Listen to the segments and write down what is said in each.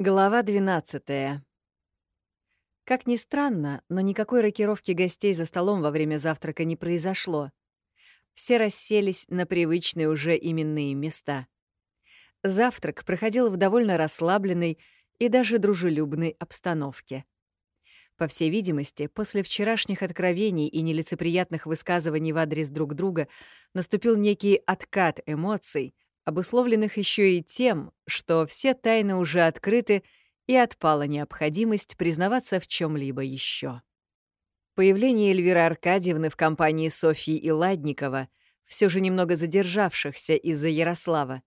Глава 12 Как ни странно, но никакой рокировки гостей за столом во время завтрака не произошло. Все расселись на привычные уже именные места. Завтрак проходил в довольно расслабленной и даже дружелюбной обстановке. По всей видимости, после вчерашних откровений и нелицеприятных высказываний в адрес друг друга наступил некий откат эмоций — обусловленных еще и тем, что все тайны уже открыты и отпала необходимость признаваться в чем либо еще. Появление Эльвиры Аркадьевны в компании Софьи и Ладникова, все же немного задержавшихся из-за Ярослава,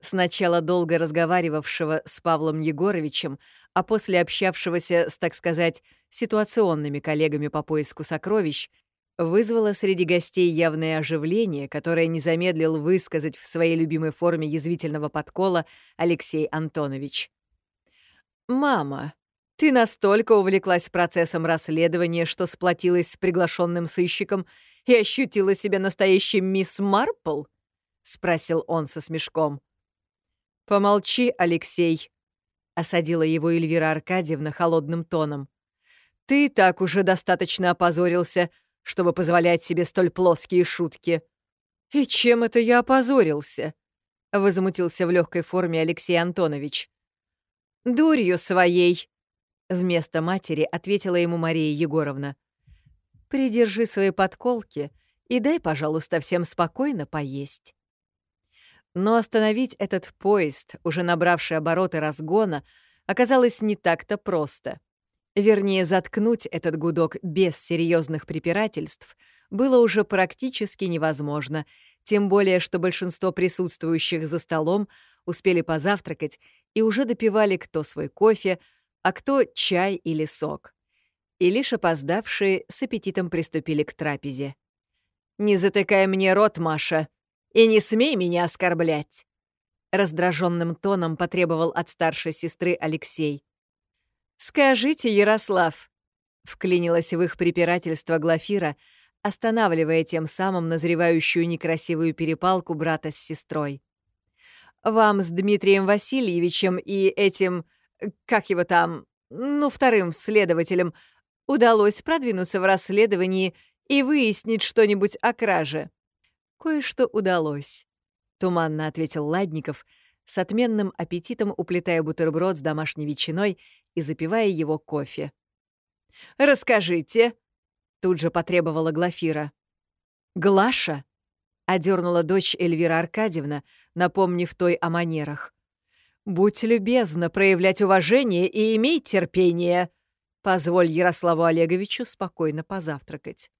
сначала долго разговаривавшего с Павлом Егоровичем, а после общавшегося с, так сказать, ситуационными коллегами по поиску сокровищ, вызвало среди гостей явное оживление, которое не замедлил высказать в своей любимой форме язвительного подкола Алексей Антонович. «Мама, ты настолько увлеклась процессом расследования, что сплотилась с приглашенным сыщиком и ощутила себя настоящей мисс Марпл?» — спросил он со смешком. «Помолчи, Алексей», — осадила его Эльвира Аркадьевна холодным тоном. «Ты так уже достаточно опозорился, — чтобы позволять себе столь плоские шутки. «И чем это я опозорился?» — возмутился в легкой форме Алексей Антонович. «Дурью своей!» — вместо матери ответила ему Мария Егоровна. «Придержи свои подколки и дай, пожалуйста, всем спокойно поесть». Но остановить этот поезд, уже набравший обороты разгона, оказалось не так-то просто. Вернее, заткнуть этот гудок без серьезных препирательств было уже практически невозможно, тем более, что большинство присутствующих за столом успели позавтракать и уже допивали кто свой кофе, а кто чай или сок. И лишь опоздавшие с аппетитом приступили к трапезе. «Не затыкай мне рот, Маша, и не смей меня оскорблять!» Раздраженным тоном потребовал от старшей сестры Алексей. «Скажите, Ярослав», — вклинилась в их препирательство Глафира, останавливая тем самым назревающую некрасивую перепалку брата с сестрой. «Вам с Дмитрием Васильевичем и этим, как его там, ну, вторым следователем, удалось продвинуться в расследовании и выяснить что-нибудь о краже?» «Кое-что удалось», — туманно ответил Ладников, с отменным аппетитом уплетая бутерброд с домашней ветчиной и запивая его кофе. «Расскажите!» — тут же потребовала Глафира. «Глаша!» — одернула дочь Эльвира Аркадьевна, напомнив той о манерах. «Будь любезна проявлять уважение и имей терпение!» Позволь Ярославу Олеговичу спокойно позавтракать.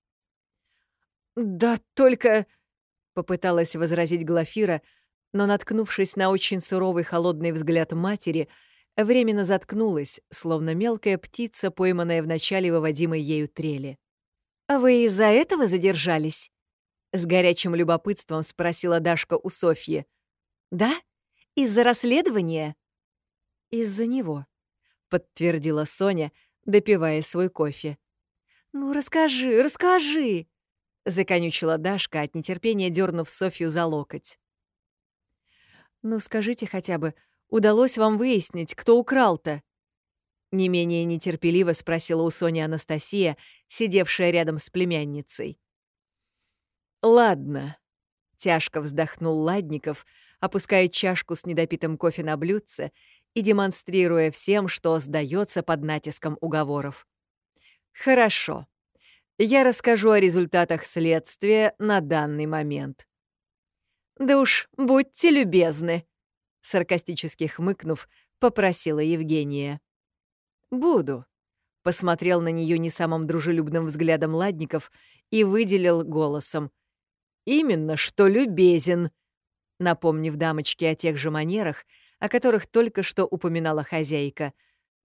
«Да только...» — попыталась возразить Глафира, но, наткнувшись на очень суровый холодный взгляд матери, — временно заткнулась, словно мелкая птица, пойманная в начале выводимой ею трели. «А вы из-за этого задержались?» С горячим любопытством спросила Дашка у Софьи. «Да? Из-за расследования?» «Из-за него», — подтвердила Соня, допивая свой кофе. «Ну, расскажи, расскажи!» — законючила Дашка, от нетерпения дернув Софью за локоть. «Ну, скажите хотя бы, удалось вам выяснить, кто украл-то?» Не менее нетерпеливо спросила у Сони Анастасия, сидевшая рядом с племянницей. «Ладно», — тяжко вздохнул Ладников, опуская чашку с недопитым кофе на блюдце и демонстрируя всем, что сдается под натиском уговоров. «Хорошо. Я расскажу о результатах следствия на данный момент». «Да уж, будьте любезны», саркастически хмыкнув, попросила Евгения. «Буду», — посмотрел на нее не самым дружелюбным взглядом Ладников и выделил голосом. «Именно что любезен», напомнив дамочке о тех же манерах, о которых только что упоминала хозяйка,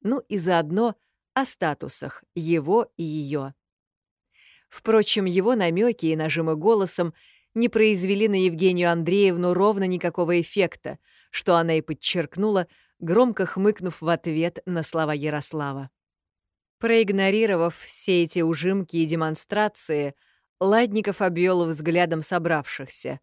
ну и заодно о статусах его и ее. Впрочем, его намеки и нажимы голосом не произвели на Евгению Андреевну ровно никакого эффекта, что она и подчеркнула, громко хмыкнув в ответ на слова Ярослава. Проигнорировав все эти ужимки и демонстрации, Ладников обвел взглядом собравшихся.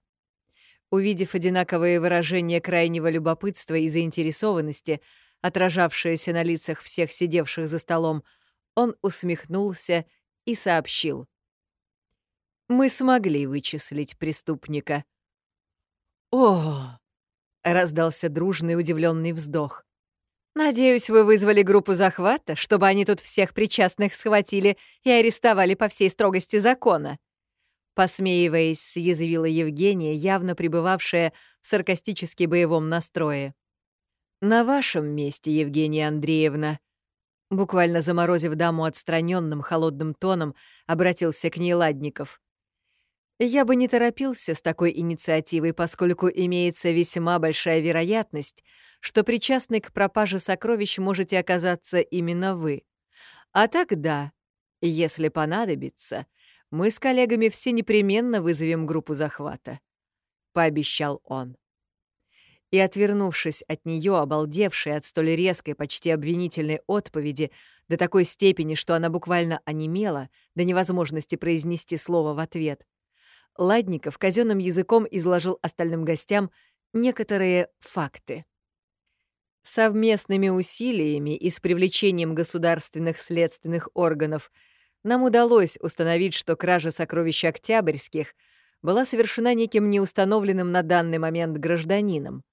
Увидев одинаковые выражения крайнего любопытства и заинтересованности, отражавшееся на лицах всех сидевших за столом, он усмехнулся и сообщил. «Мы смогли вычислить преступника». «О!» — раздался дружный удивленный вздох. «Надеюсь, вы вызвали группу захвата, чтобы они тут всех причастных схватили и арестовали по всей строгости закона». Посмеиваясь, съязвила Евгения, явно пребывавшая в саркастически боевом настрое. «На вашем месте, Евгения Андреевна», буквально заморозив даму отстраненным холодным тоном, обратился к ней Ладников. Я бы не торопился с такой инициативой, поскольку имеется весьма большая вероятность, что причастный к пропаже сокровищ можете оказаться именно вы. А тогда, если понадобится, мы с коллегами все непременно вызовем группу захвата», — пообещал он. И, отвернувшись от нее, обалдевшей от столь резкой, почти обвинительной отповеди, до такой степени, что она буквально онемела до невозможности произнести слово в ответ, Ладников казенным языком изложил остальным гостям некоторые факты. Совместными усилиями и с привлечением государственных следственных органов нам удалось установить, что кража сокровищ Октябрьских была совершена неким неустановленным на данный момент гражданином,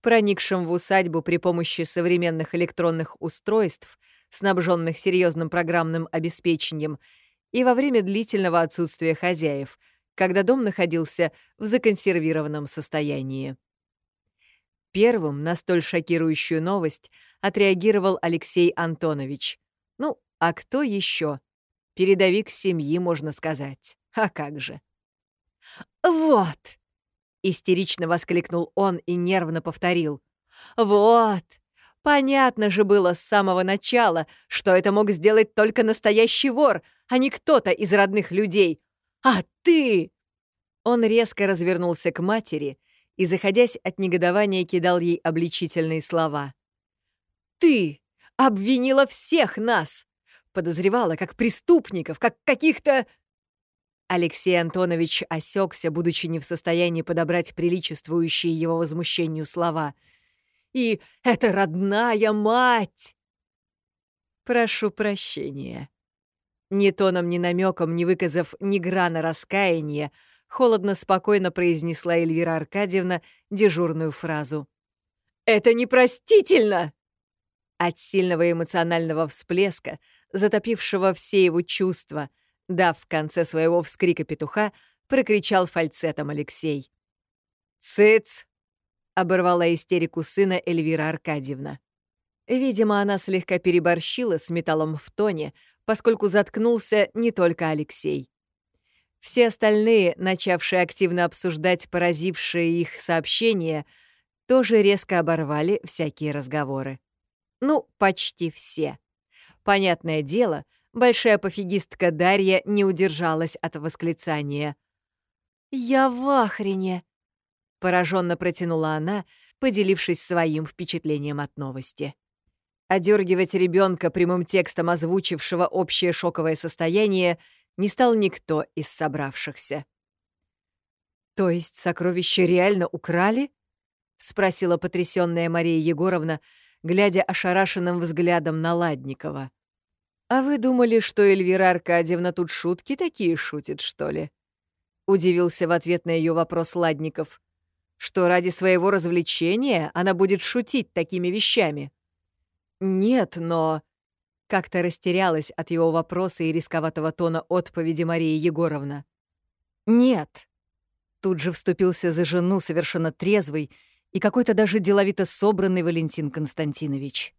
проникшим в усадьбу при помощи современных электронных устройств, снабженных серьезным программным обеспечением, и во время длительного отсутствия хозяев — когда дом находился в законсервированном состоянии. Первым на столь шокирующую новость отреагировал Алексей Антонович. Ну, а кто еще? Передовик семьи, можно сказать. А как же? «Вот!» — истерично воскликнул он и нервно повторил. «Вот! Понятно же было с самого начала, что это мог сделать только настоящий вор, а не кто-то из родных людей. А ты!» Он резко развернулся к матери и, заходясь от негодования, кидал ей обличительные слова. «Ты обвинила всех нас! Подозревала как преступников, как каких-то...» Алексей Антонович осекся, будучи не в состоянии подобрать приличествующие его возмущению слова. «И это родная мать!» «Прошу прощения», ни тоном, ни намеком, не выказав ни грана раскаяния, холодно-спокойно произнесла Эльвира Аркадьевна дежурную фразу. «Это непростительно!» От сильного эмоционального всплеска, затопившего все его чувства, дав в конце своего вскрика петуха, прокричал фальцетом Алексей. «Цыц!» — оборвала истерику сына Эльвира Аркадьевна. Видимо, она слегка переборщила с металлом в тоне, поскольку заткнулся не только Алексей. Все остальные, начавшие активно обсуждать поразившие их сообщения, тоже резко оборвали всякие разговоры. Ну, почти все. Понятное дело, большая пофигистка Дарья не удержалась от восклицания. «Я в ахрене!» — пораженно протянула она, поделившись своим впечатлением от новости. Одергивать ребенка прямым текстом озвучившего общее шоковое состояние не стал никто из собравшихся. «То есть сокровища реально украли?» — спросила потрясённая Мария Егоровна, глядя ошарашенным взглядом на Ладникова. «А вы думали, что Эльвира Аркадьевна тут шутки такие шутит, что ли?» — удивился в ответ на ее вопрос Ладников. «Что ради своего развлечения она будет шутить такими вещами?» «Нет, но...» Как-то растерялась от его вопроса и рисковатого тона отповеди Марии Егоровна. «Нет». Тут же вступился за жену совершенно трезвый и какой-то даже деловито собранный Валентин Константинович.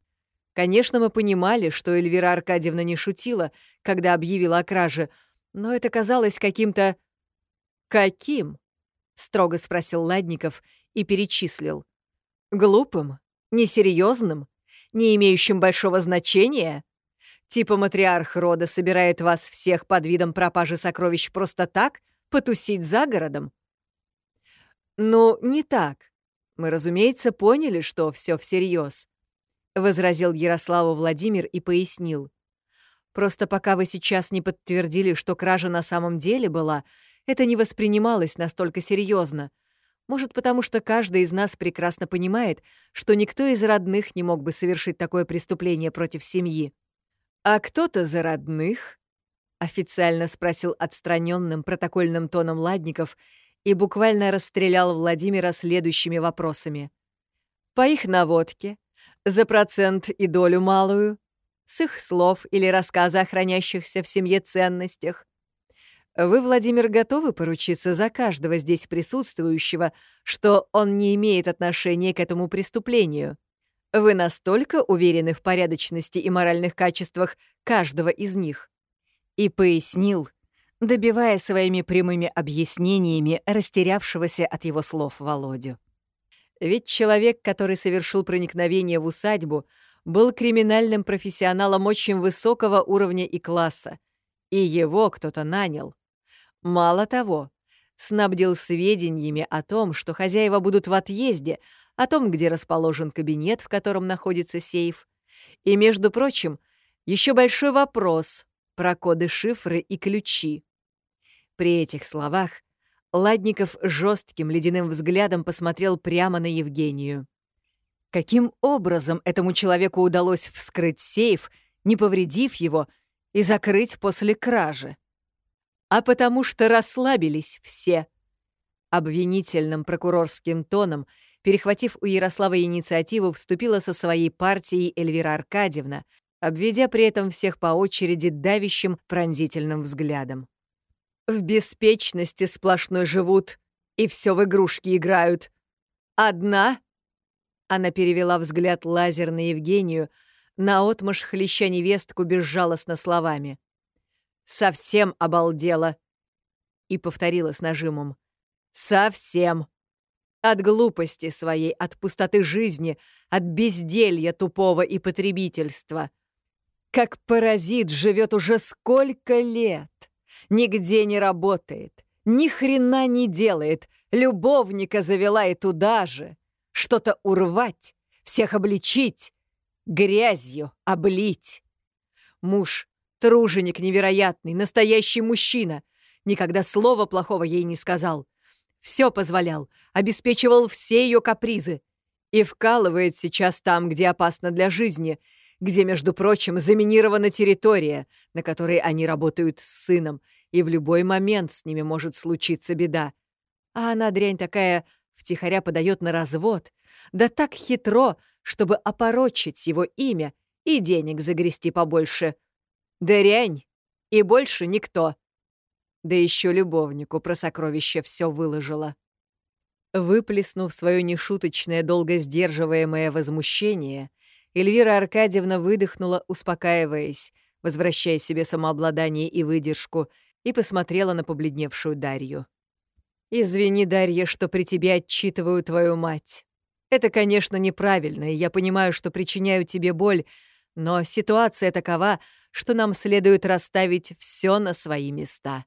Конечно, мы понимали, что Эльвира Аркадьевна не шутила, когда объявила о краже, но это казалось каким-то... «Каким?» — строго спросил Ладников и перечислил. «Глупым? Несерьезным? Не имеющим большого значения? Типа матриарх рода собирает вас всех под видом пропажи сокровищ просто так, потусить за городом? Ну, не так. Мы, разумеется, поняли, что все всерьез, возразил Ярославу Владимир и пояснил. Просто пока вы сейчас не подтвердили, что кража на самом деле была, это не воспринималось настолько серьезно. Может, потому что каждый из нас прекрасно понимает, что никто из родных не мог бы совершить такое преступление против семьи. А кто-то за родных? Официально спросил отстраненным протокольным тоном Ладников и буквально расстрелял Владимира следующими вопросами. По их наводке, за процент и долю малую, с их слов или рассказа о хранящихся в семье ценностях, вы, Владимир, готовы поручиться за каждого здесь присутствующего, что он не имеет отношения к этому преступлению? Вы настолько уверены в порядочности и моральных качествах каждого из них? И пояснил, добивая своими прямыми объяснениями растерявшегося от его слов Володю. Ведь человек, который совершил проникновение в усадьбу, был криминальным профессионалом очень высокого уровня и класса, и его кто-то нанял. Мало того, снабдил сведениями о том, что хозяева будут в отъезде, о том, где расположен кабинет, в котором находится сейф. И, между прочим, еще большой вопрос про коды шифры и ключи. При этих словах Ладников жестким ледяным взглядом посмотрел прямо на Евгению. Каким образом этому человеку удалось вскрыть сейф, не повредив его, и закрыть после кражи? А потому что расслабились все. Обвинительным прокурорским тоном, перехватив у Ярослава инициативу, вступила со своей партией Эльвира Аркадьевна, обведя при этом всех по очереди давящим пронзительным взглядом. В беспечности сплошной живут и все в игрушки играют. Одна? Она перевела взгляд лазер на Евгению, наотмашь хлеща невестку безжалостно словами. Совсем обалдела. И повторила с нажимом. Совсем. От глупости своей, от пустоты жизни, от безделья тупого и потребительства. Как паразит живет уже сколько лет. Нигде не работает, ни хрена не делает, любовника завела и туда же. Что-то урвать, всех обличить, грязью облить. Муж Труженик невероятный, настоящий мужчина. Никогда слова плохого ей не сказал. Все позволял, обеспечивал все ее капризы. И вкалывает сейчас там, где опасно для жизни, где, между прочим, заминирована территория, на которой они работают с сыном, и в любой момент с ними может случиться беда. А она, дрянь такая, втихаря подает на развод. Да так хитро, чтобы опорочить его имя и денег загрести побольше — Дрянь! И больше никто. Да еще любовнику про сокровище все выложила. Выплеснув свое нешуточное, долго сдерживаемое возмущение, Эльвира Аркадьевна выдохнула, успокаиваясь, возвращая себе самообладание и выдержку, и посмотрела на побледневшую Дарью. «Извини, Дарья, что при тебе отчитываю твою мать. Это, конечно, неправильно, и я понимаю, что причиняю тебе боль, но ситуация такова, что нам следует расставить все на свои места.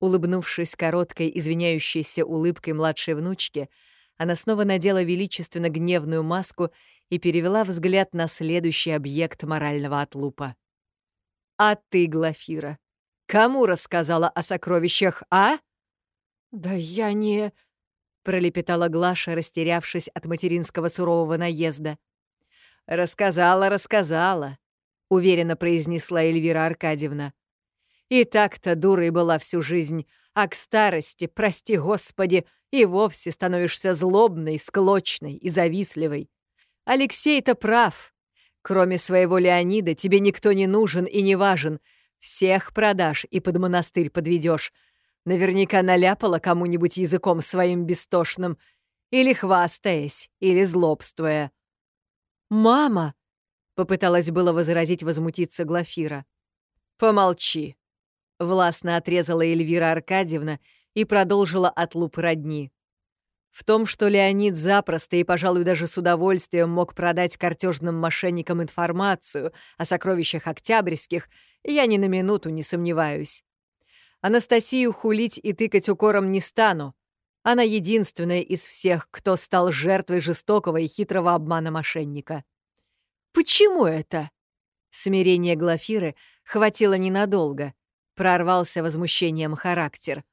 Улыбнувшись короткой, извиняющейся улыбкой младшей внучки, она снова надела величественно гневную маску и перевела взгляд на следующий объект морального отлупа. «А ты, Глафира, кому рассказала о сокровищах, а?» «Да я не...» — пролепетала Глаша, растерявшись от материнского сурового наезда. «Рассказала, рассказала», — уверенно произнесла Эльвира Аркадьевна. «И так-то дурой была всю жизнь, а к старости, прости господи, и вовсе становишься злобной, склочной и завистливой. Алексей-то прав. Кроме своего Леонида тебе никто не нужен и не важен. Всех продашь и под монастырь подведешь. Наверняка наляпала кому-нибудь языком своим бестошным, или хвастаясь, или злобствуя. «Мама!» — попыталась было возразить возмутиться Глафира. «Помолчи!» — властно отрезала Эльвира Аркадьевна и продолжила отлуп родни. В том, что Леонид запросто и, пожалуй, даже с удовольствием мог продать картежным мошенникам информацию о сокровищах Октябрьских, я ни на минуту не сомневаюсь. Анастасию хулить и тыкать укором не стану. Она единственная из всех, кто стал жертвой жестокого и хитрого обмана мошенника. «Почему это?» Смирение Глафиры хватило ненадолго. Прорвался возмущением характер.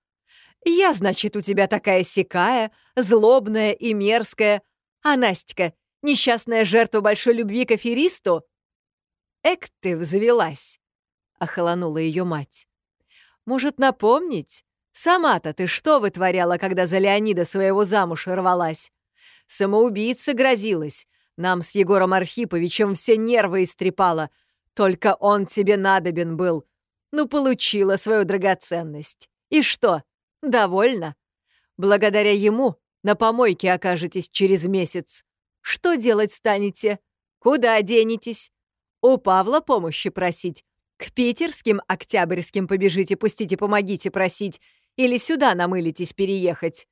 Я, значит, у тебя такая сякая, злобная и мерзкая, а Настя — несчастная жертва большой любви к аферисту? Эк ты взвелась!» — охолонула ее мать. «Может, напомнить? Сама-то ты что вытворяла, когда за Леонида своего замуж рвалась? Самоубийца грозилась. Нам с Егором Архиповичем все нервы истрепала. Только он тебе надобен был. Ну, получила свою драгоценность. И что, довольна? Благодаря ему на помойке окажетесь через месяц. Что делать станете? Куда денетесь? У Павла помощи просить? К питерским октябрьским побежите, пустите, помогите просить? Или сюда намылитесь переехать?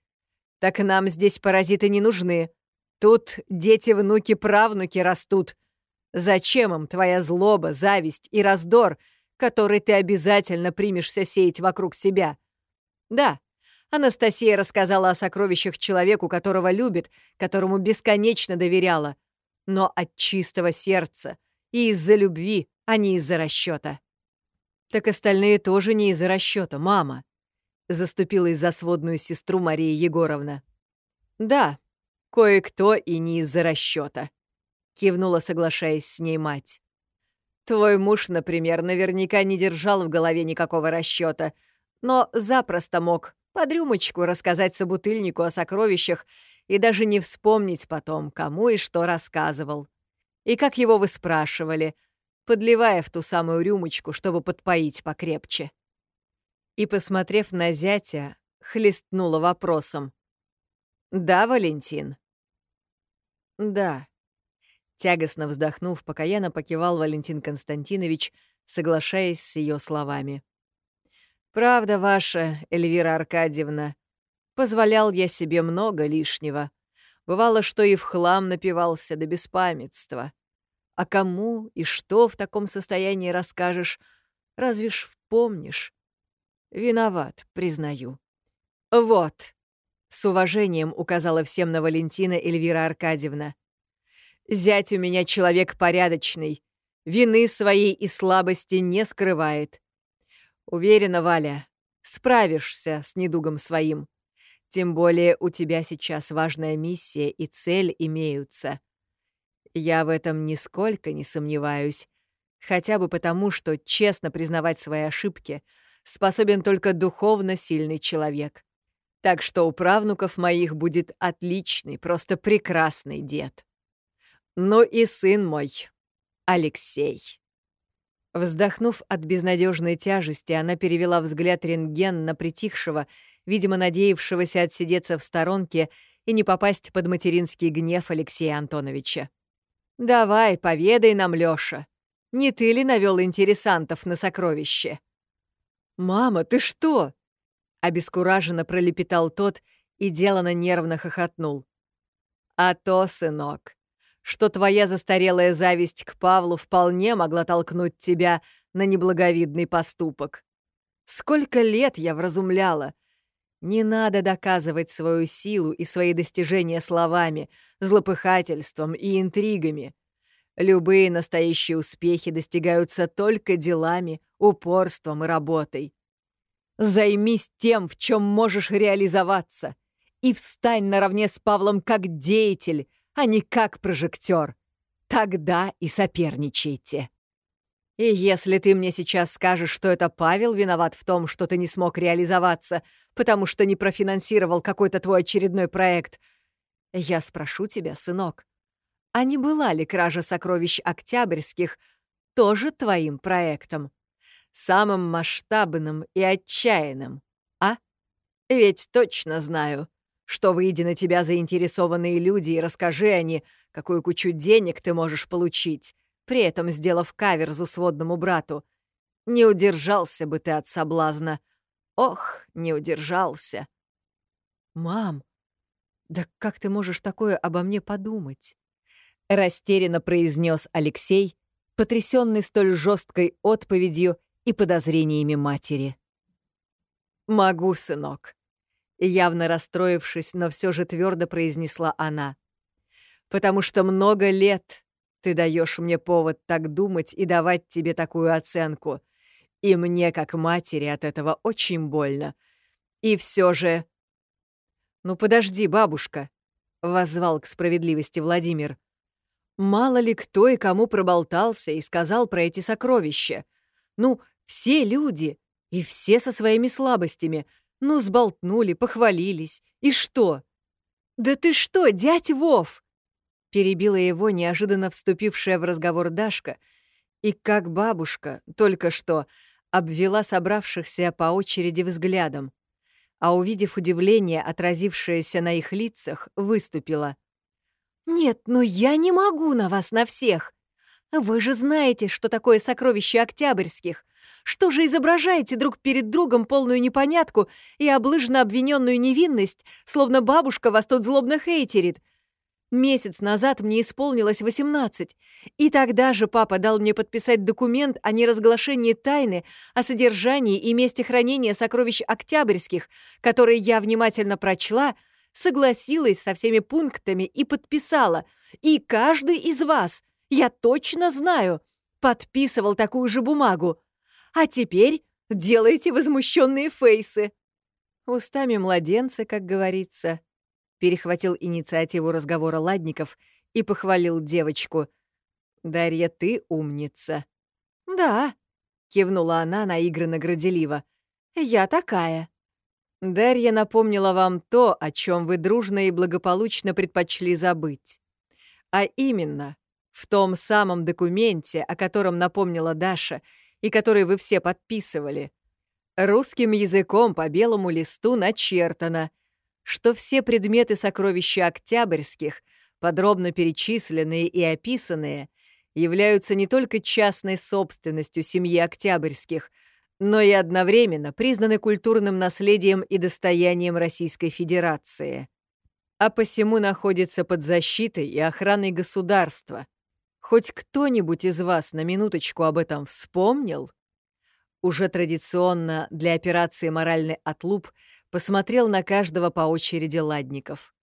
Так нам здесь паразиты не нужны. Тут дети, внуки, правнуки растут. Зачем им твоя злоба, зависть и раздор, который ты обязательно примешься сеять вокруг себя? Да, Анастасия рассказала о сокровищах человеку, которого любит, которому бесконечно доверяла, но от чистого сердца и из-за любви, а не из-за расчета. Так остальные тоже не из-за расчета, мама. Заступилась за сводную сестру Мария Егоровна. Да, кое-кто и не из-за расчета. Кивнула, соглашаясь с ней мать. Твой муж, например, наверняка не держал в голове никакого расчета, но запросто мог под рюмочку рассказать собутыльнику о сокровищах и даже не вспомнить потом, кому и что рассказывал. И как его вы спрашивали — подливая в ту самую рюмочку, чтобы подпоить покрепче. И, посмотрев на зятя, хлестнула вопросом. «Да, Валентин?» «Да». Тягостно вздохнув, покаянно покивал Валентин Константинович, соглашаясь с ее словами. «Правда ваша, Эльвира Аркадьевна. Позволял я себе много лишнего. Бывало, что и в хлам напивался до беспамятства. А кому и что в таком состоянии расскажешь, разве ж помнишь? Виноват, признаю. Вот, с уважением указала всем на Валентина Эльвира Аркадьевна. Зять у меня человек порядочный, вины своей и слабости не скрывает. Уверена, Валя, справишься с недугом своим. Тем более у тебя сейчас важная миссия и цель имеются. Я в этом нисколько не сомневаюсь. Хотя бы потому, что честно признавать свои ошибки способен только духовно сильный человек. Так что у правнуков моих будет отличный, просто прекрасный дед. Ну и сын мой, Алексей. Вздохнув от безнадежной тяжести, она перевела взгляд рентген на притихшего, видимо, надеявшегося отсидеться в сторонке и не попасть под материнский гнев Алексея Антоновича. «Давай, поведай нам, Лёша, не ты ли навёл интересантов на сокровище?» «Мама, ты что?» — обескураженно пролепетал тот и делано нервно хохотнул. «А то, сынок, что твоя застарелая зависть к Павлу вполне могла толкнуть тебя на неблаговидный поступок. Сколько лет я вразумляла. Не надо доказывать свою силу и свои достижения словами, злопыхательством и интригами. Любые настоящие успехи достигаются только делами, упорством и работой. Займись тем, в чем можешь реализоваться, и встань наравне с Павлом как деятель, а не как прожектор. Тогда и соперничайте. И если ты мне сейчас скажешь, что это Павел виноват в том, что ты не смог реализоваться, потому что не профинансировал какой-то твой очередной проект, я спрошу тебя, сынок, а не была ли кража сокровищ Октябрьских тоже твоим проектом? Самым масштабным и отчаянным, а? Ведь точно знаю, что, выйдя на тебя заинтересованные люди и расскажи они, какую кучу денег ты можешь получить, при этом сделав каверзу сводному брату. Не удержался бы ты от соблазна. Ох, не удержался. «Мам, да как ты можешь такое обо мне подумать?» Растерянно произнес Алексей, потрясенный столь жесткой отповедью и подозрениями матери. «Могу, сынок», — явно расстроившись, но все же твердо произнесла она. «Потому что много лет ты даешь мне повод так думать и давать тебе такую оценку. И мне, как матери, от этого очень больно. И все же... «Ну подожди, бабушка», — воззвал к справедливости Владимир. «Мало ли кто и кому проболтался и сказал про эти сокровища. Ну, все люди, и все со своими слабостями. Ну, сболтнули, похвалились. И что?» «Да ты что, дядь Вов?» Перебила его неожиданно вступившая в разговор Дашка, и как бабушка, только что, обвела собравшихся по очереди взглядом а увидев удивление, отразившееся на их лицах, выступила. «Нет, ну я не могу на вас на всех! Вы же знаете, что такое сокровище Октябрьских! Что же изображаете друг перед другом полную непонятку и облыжно обвиненную невинность, словно бабушка вас тут злобно хейтерит? Месяц назад мне исполнилось 18, и тогда же папа дал мне подписать документ о неразглашении тайны о содержании и месте хранения сокровищ Октябрьских, который я внимательно прочла, согласилась со всеми пунктами и подписала. И каждый из вас, я точно знаю, подписывал такую же бумагу. А теперь делайте возмущенные фейсы. Устами младенца, как говорится, перехватил инициативу разговора Ладников и похвалил девочку. «Дарья, ты умница». «Да», — кивнула она наигранно граделиво. «Я такая». Дарья напомнила вам то, о чем вы дружно и благополучно предпочли забыть. А именно, в том самом документе, о котором напомнила Даша и который вы все подписывали. Русским языком по белому листу начертано что все предметы сокровища Октябрьских, подробно перечисленные и описанные, являются не только частной собственностью семьи Октябрьских, но и одновременно признаны культурным наследием и достоянием Российской Федерации. А посему находится под защитой и охраной государства. Хоть кто-нибудь из вас на минуточку об этом вспомнил? Уже традиционно для операции «Моральный отлуп» посмотрел на каждого по очереди ладников.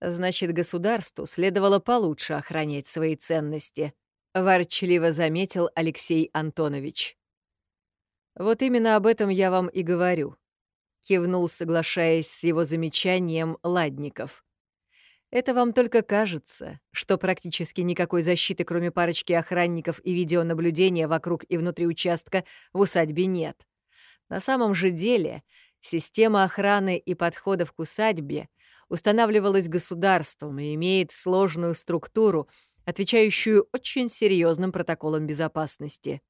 Значит, государству следовало получше охранять свои ценности, ворчливо заметил Алексей Антонович. Вот именно об этом я вам и говорю, кивнул, соглашаясь с его замечанием Ладников. Это вам только кажется, что практически никакой защиты, кроме парочки охранников и видеонаблюдения вокруг и внутри участка, в усадьбе нет. На самом же деле Система охраны и подходов к усадьбе устанавливалась государством и имеет сложную структуру, отвечающую очень серьезным протоколам безопасности,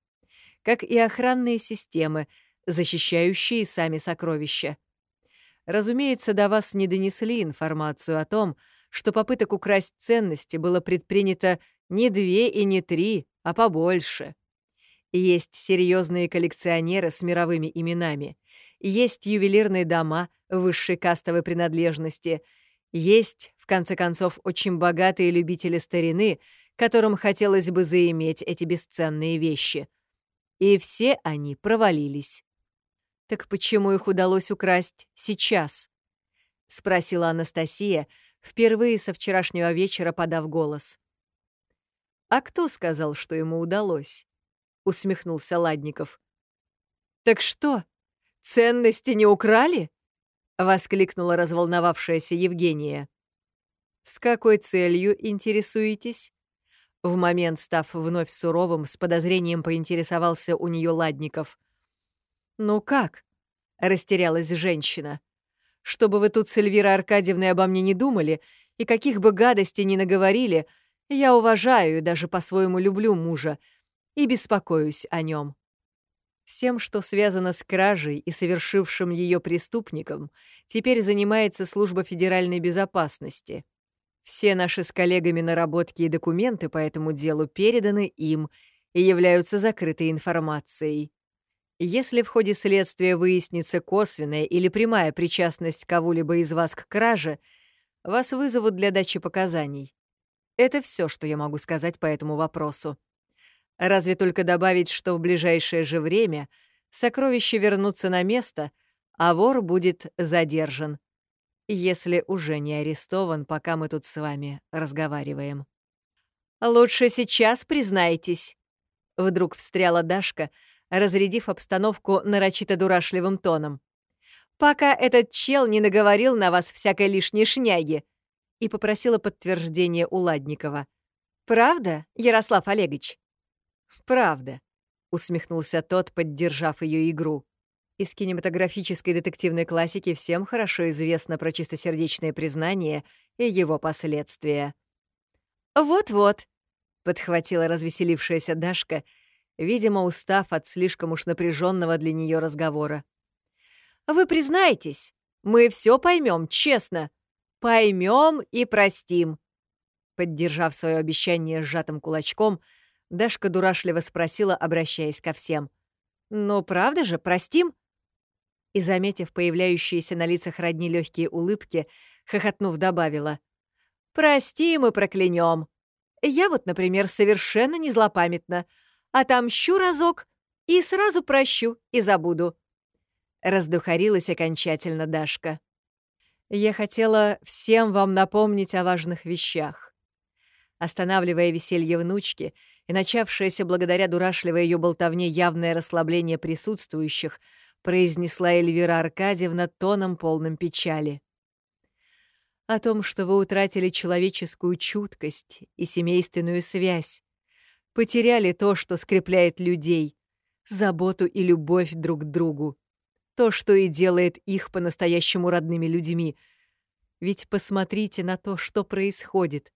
как и охранные системы, защищающие сами сокровища. Разумеется, до вас не донесли информацию о том, попыток украсть ценности было предпринято не две и не три, а побольше. Есть серьезные коллекционеры с мировыми именами, есть ювелирные дома высшей кастовой принадлежности, есть, в конце концов, очень богатые любители старины, которым хотелось бы заиметь эти бесценные вещи. И все они провалились. «Так почему их удалось украсть сейчас?» — спросила Анастасия, впервые со вчерашнего вечера подав голос. «А кто сказал, что ему удалось?» — усмехнулся Ладников. «Так что, ценности не украли?» — воскликнула разволновавшаяся Евгения. «С какой целью интересуетесь?» В момент, став вновь суровым, с подозрением поинтересовался у нее Ладников. «Ну как?» — растерялась женщина. «Чтобы вы тут с Эльвирой Аркадьевной обо мне не думали и каких бы гадостей ни наговорили, я уважаю и даже по-своему люблю мужа и беспокоюсь о нем. Всем, что связано с кражей и совершившим ее преступником, теперь занимается служба федеральной безопасности. Все наши с коллегами наработки и документы по этому делу переданы им и являются закрытой информацией. Если в ходе следствия выяснится косвенная или прямая причастность кого-либо из вас к краже, вас вызовут для дачи показаний. Это все, что я могу сказать по этому вопросу. Разве только добавить, что в ближайшее же время сокровища вернутся на место, а вор будет задержан, если уже не арестован, пока мы тут с вами разговариваем. «Лучше сейчас признайтесь», — вдруг встряла Дашка, разрядив обстановку нарочито дурашливым тоном. пока этот чел не наговорил на вас всякой лишней шняги, и попросила подтверждение у Ладникова. «Правда, Ярослав Олегович?» «Правда», — усмехнулся тот, поддержав ее игру. Из кинематографической детективной классики всем хорошо известно про чистосердечное признание и его последствия. «Вот-вот», — подхватила развеселившаяся Дашка, видимо, устав от слишком уж напряженного для нее разговора. «Вы признаетесь, мы все поймем, честно. Поймем и простим». Поддержав свое обещание сжатым кулачком, Дашка дурашливо спросила, обращаясь ко всем. «Ну, правда же, простим?» и, заметив появляющиеся на лицах родни легкие улыбки, хохотнув, добавила. «Прости, мы проклянем. Я вот, например, совершенно не злопамятна. Отомщу разок и сразу прощу и забуду». Раздухарилась окончательно Дашка. «Я хотела всем вам напомнить о важных вещах». Останавливая веселье внучки и начавшееся благодаря дурашливой ее болтовне явное расслабление присутствующих, произнесла Эльвира Аркадьевна тоном полным печали. О том, что вы утратили человеческую чуткость и семейственную связь, потеряли то, что скрепляет людей, заботу и любовь друг к другу, то, что и делает их по-настоящему родными людьми. Ведь посмотрите на то, что происходит.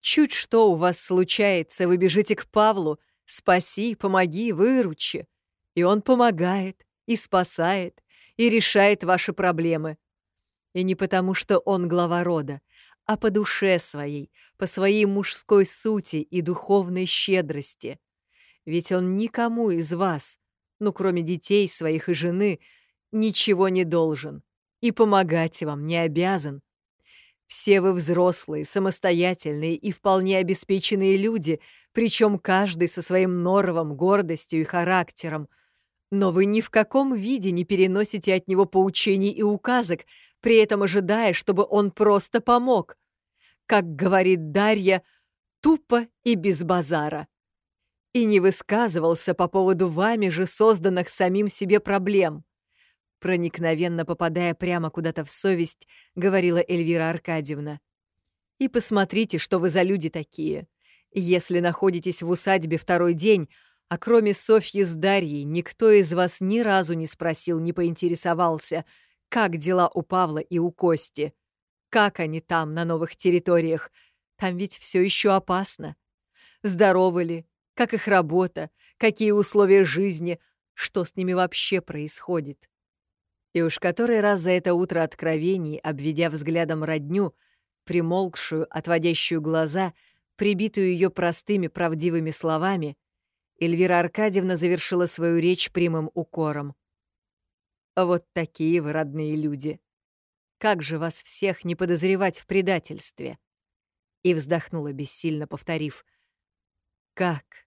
Чуть что у вас случается, вы бежите к Павлу, спаси, помоги, выручи. И он помогает, и спасает, и решает ваши проблемы. И не потому, что он глава рода, а по душе своей, по своей мужской сути и духовной щедрости. Ведь он никому из вас, ну, кроме детей своих и жены, ничего не должен и помогать вам не обязан. Все вы взрослые, самостоятельные и вполне обеспеченные люди, причем каждый со своим норовом, гордостью и характером — но вы ни в каком виде не переносите от него поучений и указок, при этом ожидая, чтобы он просто помог. Как говорит Дарья, тупо и без базара. И не высказывался по поводу вами же созданных самим себе проблем. Проникновенно попадая прямо куда-то в совесть, говорила Эльвира Аркадьевна. И посмотрите, что вы за люди такие. Если находитесь в усадьбе второй день, а кроме Софьи с Дарьей, никто из вас ни разу не спросил, не поинтересовался, как дела у Павла и у Кости. Как они там, на новых территориях? Там ведь все еще опасно. Здоровы ли? Как их работа? Какие условия жизни? Что с ними вообще происходит? И уж который раз за это утро откровений, обведя взглядом родню, примолкшую, отводящую глаза, прибитую ее простыми правдивыми словами, Эльвира Аркадьевна завершила свою речь прямым укором. «Вот такие вы, родные люди. Как же вас всех не подозревать в предательстве?» И вздохнула, бессильно повторив. «Как?»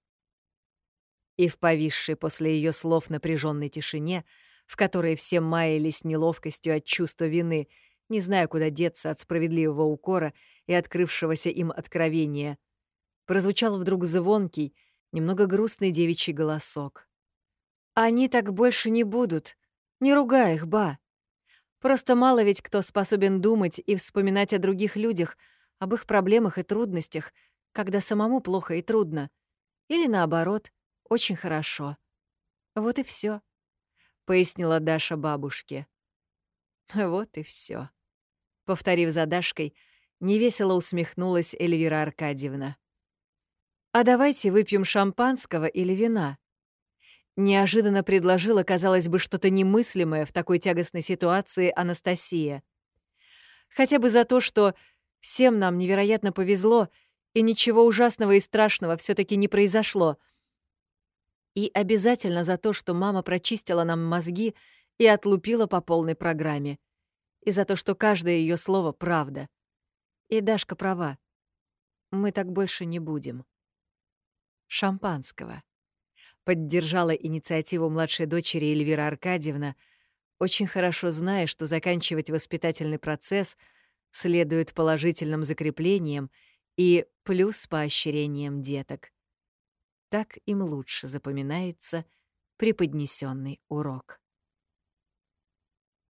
И в повисшей после ее слов напряженной тишине, в которой все маялись неловкостью от чувства вины, не зная, куда деться от справедливого укора и открывшегося им откровения, прозвучал вдруг звонкий, немного грустный девичий голосок. «Они так больше не будут. Не ругай их, ба. Просто мало ведь кто способен думать и вспоминать о других людях, об их проблемах и трудностях, когда самому плохо и трудно. Или наоборот, очень хорошо. Вот и все, пояснила Даша бабушке. Вот и все. Повторив за Дашкой, невесело усмехнулась Эльвира Аркадьевна. «А давайте выпьем шампанского или вина?» Неожиданно предложила, казалось бы, что-то немыслимое в такой тягостной ситуации Анастасия. Хотя бы за то, что всем нам невероятно повезло, и ничего ужасного и страшного все таки не произошло. И обязательно за то, что мама прочистила нам мозги и отлупила по полной программе. И за то, что каждое ее слово — правда. И Дашка права. Мы так больше не будем шампанского. Поддержала инициативу младшей дочери Эльвира Аркадьевна, очень хорошо зная, что заканчивать воспитательный процесс следует положительным закреплением и плюс поощрением деток. Так им лучше запоминается преподнесенный урок.